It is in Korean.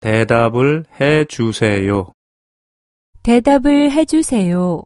대답을 해 주세요. 대답을 해 주세요.